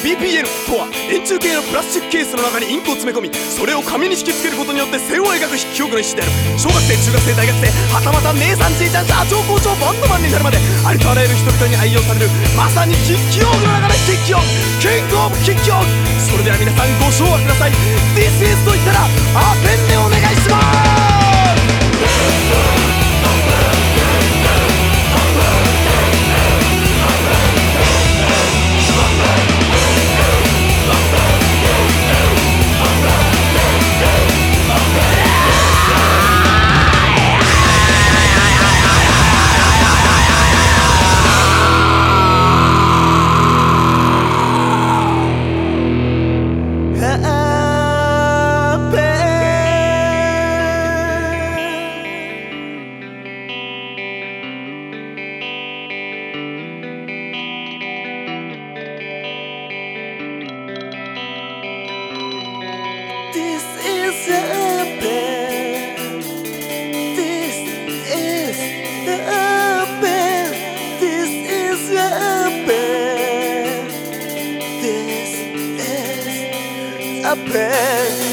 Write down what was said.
BPL とは円柱形のプラスチックケースの中にインクを詰め込みそれを紙に引き付けることによって線を描く筆記用具の一種である小学生中学生大学生はたまた姉さんじいちゃん社長校長バンドマンに至るまでありとあらゆる人々に愛用されるまさに筆記用具の中の筆記用具キングオブ筆記用具それでは皆さんご唱和ください。This is と言ったらアペン pé.